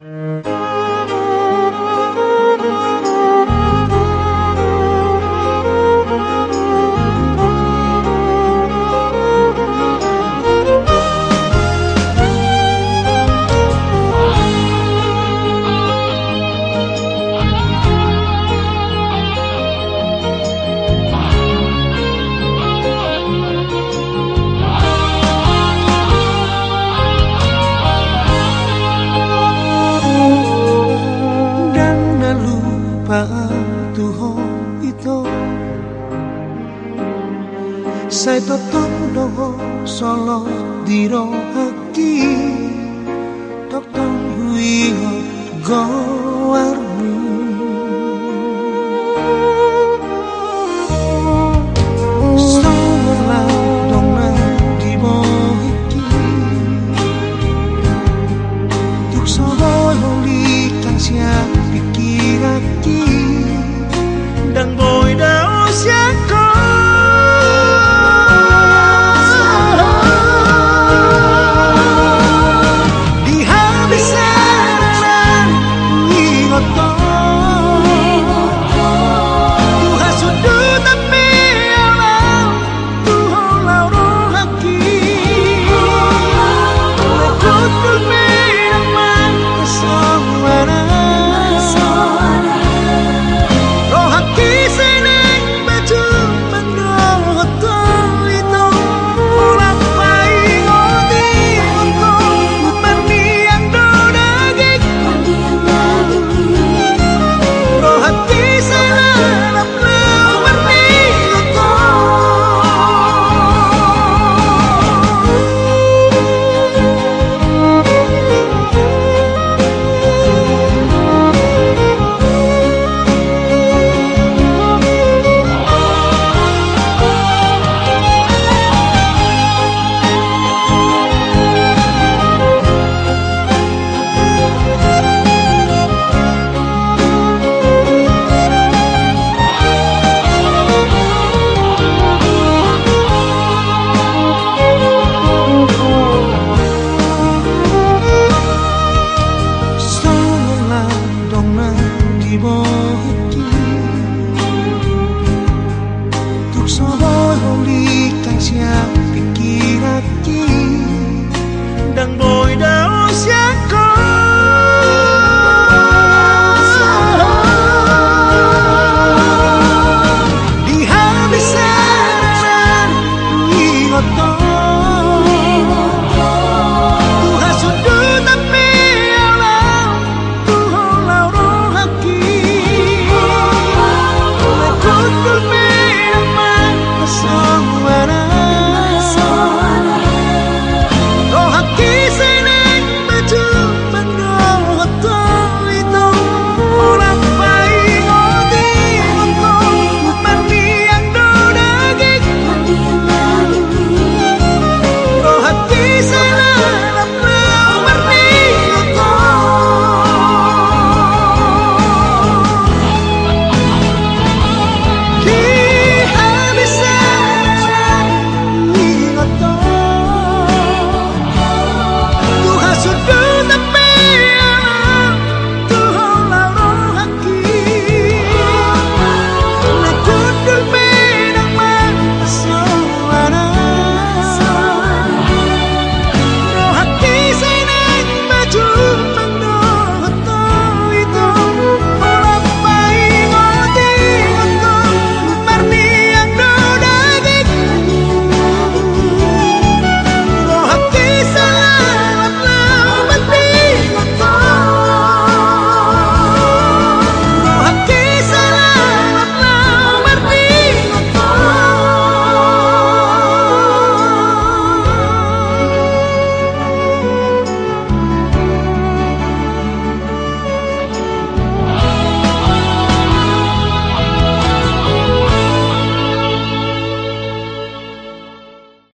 Música saito tondo solo diro aki tok tong hui go 서로 우리까지야 빛기랍기 đang bồi đau sẽ có đi hát đi xe đi ngọt to